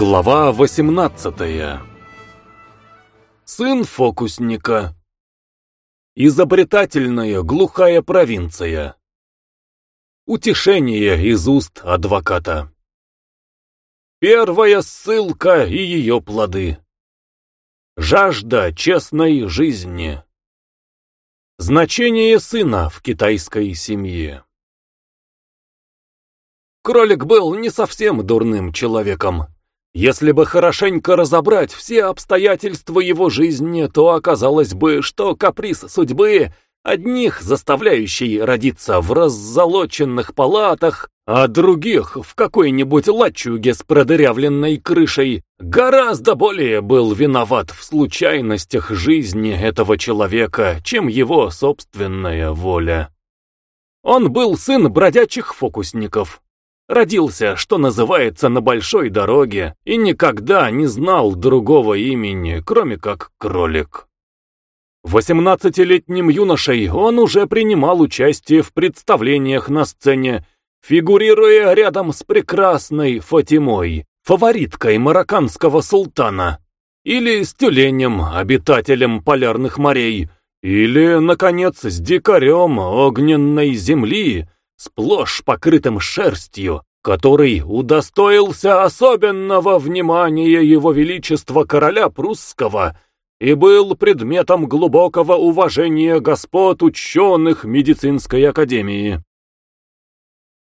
Глава 18 Сын фокусника. Изобретательная глухая провинция. Утешение из уст адвоката. Первая ссылка и ее плоды. Жажда честной жизни. Значение сына в китайской семье. Кролик был не совсем дурным человеком. Если бы хорошенько разобрать все обстоятельства его жизни, то оказалось бы, что каприз судьбы, одних заставляющий родиться в раззолоченных палатах, а других в какой-нибудь лачуге с продырявленной крышей, гораздо более был виноват в случайностях жизни этого человека, чем его собственная воля. Он был сын бродячих фокусников. Родился, что называется, на большой дороге и никогда не знал другого имени, кроме как кролик. Восемнадцатилетним юношей он уже принимал участие в представлениях на сцене, фигурируя рядом с прекрасной Фатимой, фавориткой марокканского султана, или с тюленем, обитателем полярных морей, или, наконец, с дикарем огненной земли, сплошь покрытым шерстью, который удостоился особенного внимания его величества короля прусского и был предметом глубокого уважения господ ученых медицинской академии.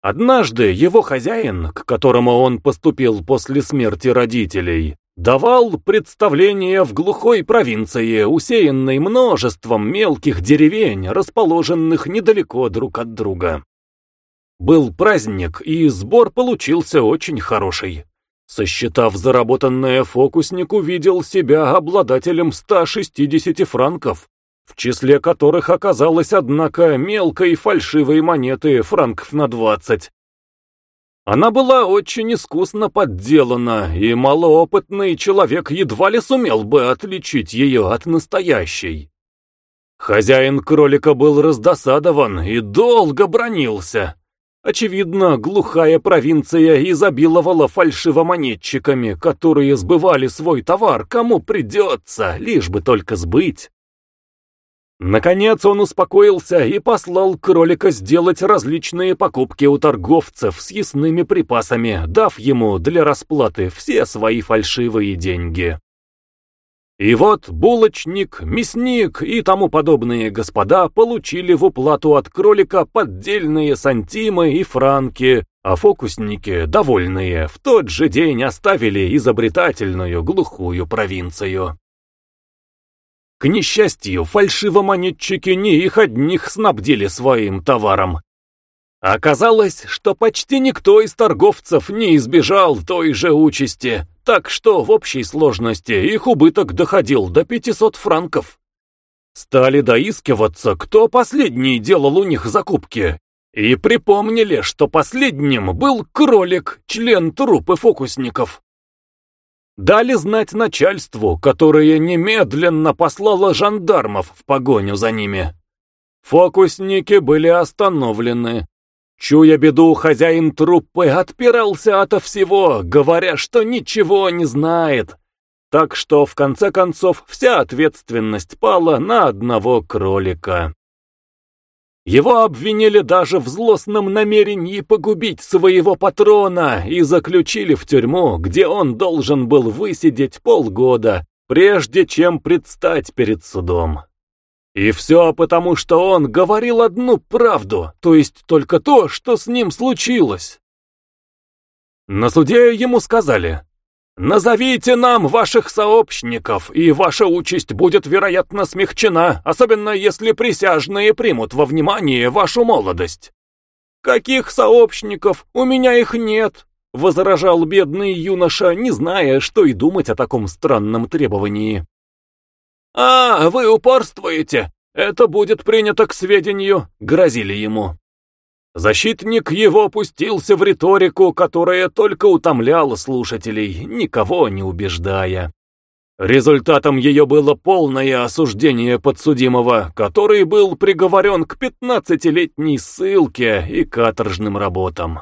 Однажды его хозяин, к которому он поступил после смерти родителей, давал представление в глухой провинции, усеянной множеством мелких деревень, расположенных недалеко друг от друга. Был праздник, и сбор получился очень хороший. Сосчитав заработанное, фокусник увидел себя обладателем 160 франков, в числе которых оказалось, однако, мелкой фальшивой монеты франков на 20. Она была очень искусно подделана, и малоопытный человек едва ли сумел бы отличить ее от настоящей. Хозяин кролика был раздосадован и долго бронился. Очевидно, глухая провинция изобиловала фальшивомонетчиками, которые сбывали свой товар, кому придется, лишь бы только сбыть. Наконец он успокоился и послал кролика сделать различные покупки у торговцев с ясными припасами, дав ему для расплаты все свои фальшивые деньги. И вот булочник, мясник и тому подобные господа получили в уплату от кролика поддельные сантимы и франки, а фокусники, довольные, в тот же день оставили изобретательную глухую провинцию. К несчастью, фальшивомонетчики не их одних снабдили своим товаром. Оказалось, что почти никто из торговцев не избежал той же участи так что в общей сложности их убыток доходил до 500 франков. Стали доискиваться, кто последний делал у них закупки, и припомнили, что последним был кролик, член трупы фокусников. Дали знать начальству, которое немедленно послало жандармов в погоню за ними. Фокусники были остановлены, Чуя беду, хозяин труппы отпирался ото всего, говоря, что ничего не знает. Так что, в конце концов, вся ответственность пала на одного кролика. Его обвинили даже в злостном намерении погубить своего патрона и заключили в тюрьму, где он должен был высидеть полгода, прежде чем предстать перед судом. И все потому, что он говорил одну правду, то есть только то, что с ним случилось. На суде ему сказали, «Назовите нам ваших сообщников, и ваша участь будет, вероятно, смягчена, особенно если присяжные примут во внимание вашу молодость». «Каких сообщников? У меня их нет», — возражал бедный юноша, не зная, что и думать о таком странном требовании. «А, вы упорствуете! Это будет принято к сведению», — грозили ему. Защитник его опустился в риторику, которая только утомляла слушателей, никого не убеждая. Результатом ее было полное осуждение подсудимого, который был приговорен к пятнадцатилетней ссылке и каторжным работам.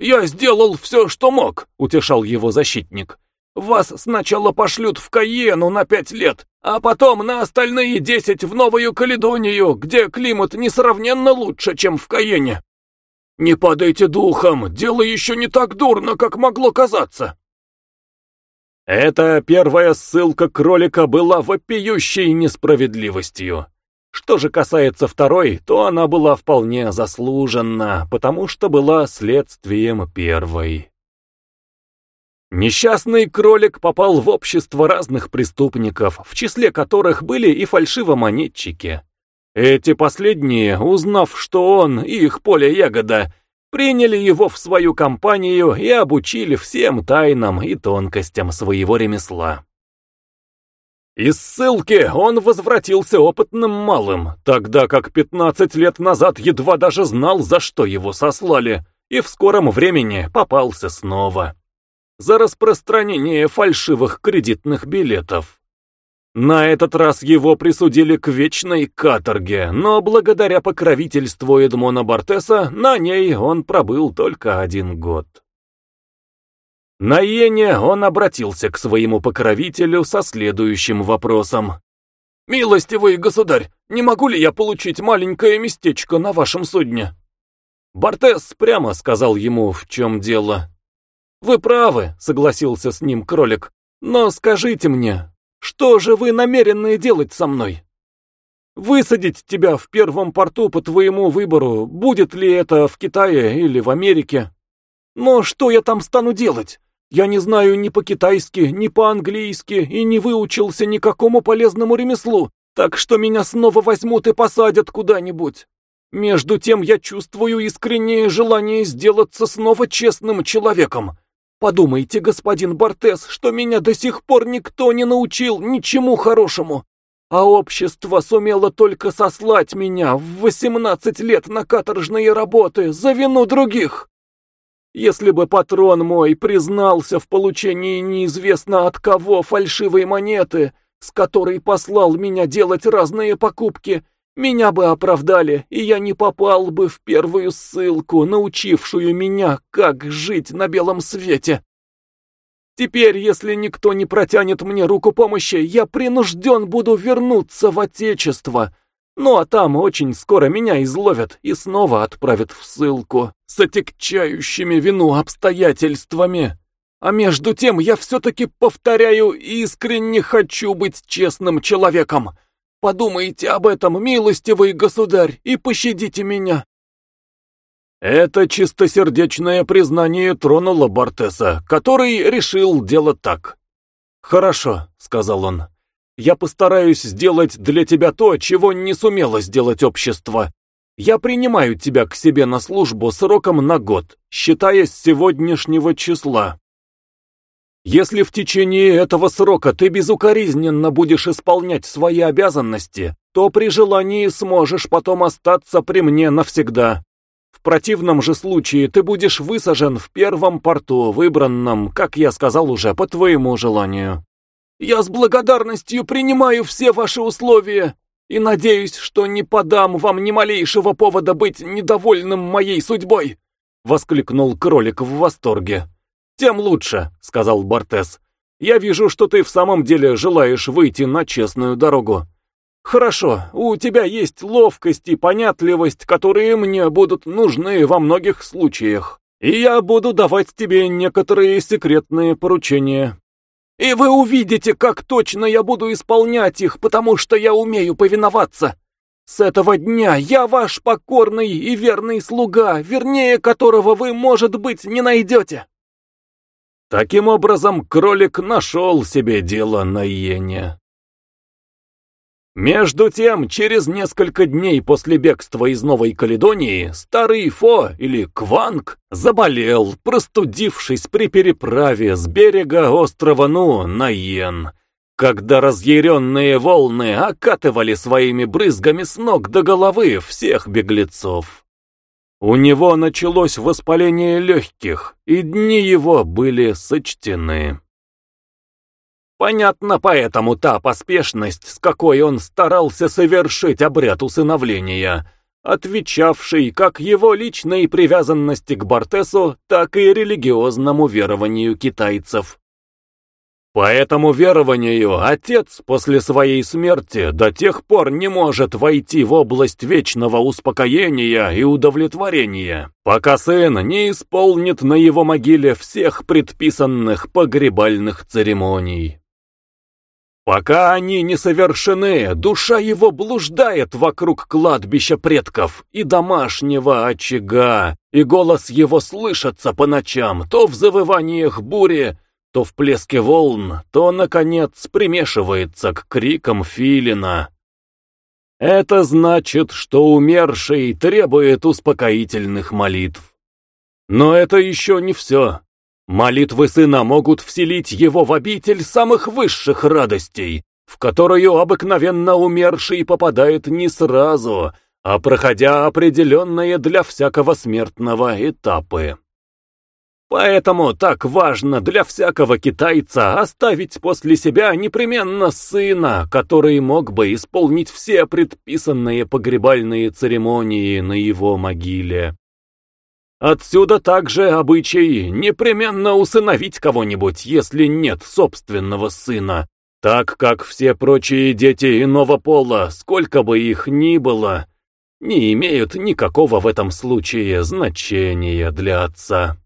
«Я сделал все, что мог», — утешал его защитник. «Вас сначала пошлют в Каену на пять лет, а потом на остальные десять в Новую Каледонию, где климат несравненно лучше, чем в Каене. Не падайте духом, дело еще не так дурно, как могло казаться». Эта первая ссылка кролика была вопиющей несправедливостью. Что же касается второй, то она была вполне заслужена, потому что была следствием первой. Несчастный кролик попал в общество разных преступников, в числе которых были и фальшивомонетчики. Эти последние, узнав, что он и их поле ягода, приняли его в свою компанию и обучили всем тайнам и тонкостям своего ремесла. Из ссылки он возвратился опытным малым, тогда как 15 лет назад едва даже знал, за что его сослали, и в скором времени попался снова. За распространение фальшивых кредитных билетов. На этот раз его присудили к вечной каторге, но благодаря покровительству Эдмона Бортеса на ней он пробыл только один год. На Йене он обратился к своему покровителю со следующим вопросом. «Милостивый государь, не могу ли я получить маленькое местечко на вашем судне?» Бортес прямо сказал ему, в чем дело. «Вы правы», — согласился с ним кролик, — «но скажите мне, что же вы намерены делать со мной? Высадить тебя в первом порту по твоему выбору, будет ли это в Китае или в Америке? Но что я там стану делать? Я не знаю ни по-китайски, ни по-английски и не выучился никакому полезному ремеслу, так что меня снова возьмут и посадят куда-нибудь. Между тем я чувствую искреннее желание сделаться снова честным человеком. Подумайте, господин Бортес, что меня до сих пор никто не научил ничему хорошему, а общество сумело только сослать меня в 18 лет на каторжные работы за вину других. Если бы патрон мой признался в получении неизвестно от кого фальшивой монеты, с которой послал меня делать разные покупки, меня бы оправдали, и я не попал бы в первую ссылку, научившую меня, как жить на белом свете. Теперь, если никто не протянет мне руку помощи, я принужден буду вернуться в Отечество, ну а там очень скоро меня изловят и снова отправят в ссылку с отягчающими вину обстоятельствами. А между тем я все-таки повторяю, искренне хочу быть честным человеком. Подумайте об этом, милостивый государь, и пощадите меня. Это чистосердечное признание тронуло Бартеса, который решил делать так. «Хорошо», — сказал он, я постараюсь сделать для тебя то, чего не сумело сделать общество. Я принимаю тебя к себе на службу сроком на год, считая с сегодняшнего числа. Если в течение этого срока ты безукоризненно будешь исполнять свои обязанности, то при желании сможешь потом остаться при мне навсегда. В противном же случае ты будешь высажен в первом порту, выбранном, как я сказал уже, по твоему желанию. Я с благодарностью принимаю все ваши условия и надеюсь, что не подам вам ни малейшего повода быть недовольным моей судьбой!» — воскликнул кролик в восторге. «Тем лучше», — сказал Бортес. «Я вижу, что ты в самом деле желаешь выйти на честную дорогу. Хорошо, у тебя есть ловкость и понятливость, которые мне будут нужны во многих случаях, и я буду давать тебе некоторые секретные поручения. И вы увидите, как точно я буду исполнять их, потому что я умею повиноваться. С этого дня я ваш покорный и верный слуга, вернее которого вы, может быть, не найдете». Таким образом, кролик нашел себе дело на иене. Между тем, через несколько дней после бегства из Новой Каледонии, старый Фо, или Кванг, заболел, простудившись при переправе с берега острова Ну на Йен, когда разъяренные волны окатывали своими брызгами с ног до головы всех беглецов. У него началось воспаление легких, и дни его были сочтены. Понятно поэтому та поспешность, с какой он старался совершить обряд усыновления. отвечавший как его личной привязанности к Бортесу, так и религиозному верованию китайцев. По этому верованию отец после своей смерти до тех пор не может войти в область вечного успокоения и удовлетворения, пока сын не исполнит на его могиле всех предписанных погребальных церемоний. Пока они не совершены, душа его блуждает вокруг кладбища предков и домашнего очага, и голос его слышится по ночам то в завываниях бури, то в плеске волн, то, наконец, примешивается к крикам филина. Это значит, что умерший требует успокоительных молитв. Но это еще не все. Молитвы сына могут вселить его в обитель самых высших радостей, в которую обыкновенно умерший попадает не сразу, а проходя определенные для всякого смертного этапы. Поэтому так важно для всякого китайца оставить после себя непременно сына, который мог бы исполнить все предписанные погребальные церемонии на его могиле. Отсюда также обычай непременно усыновить кого-нибудь, если нет собственного сына, так как все прочие дети иного пола, сколько бы их ни было, не имеют никакого в этом случае значения для отца.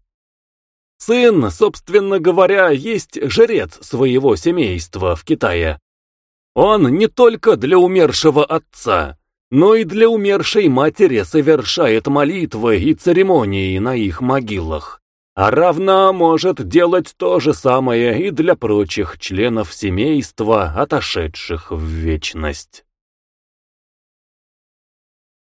Сын, собственно говоря, есть жрец своего семейства в Китае. Он не только для умершего отца, но и для умершей матери совершает молитвы и церемонии на их могилах, а равно может делать то же самое и для прочих членов семейства, отошедших в вечность.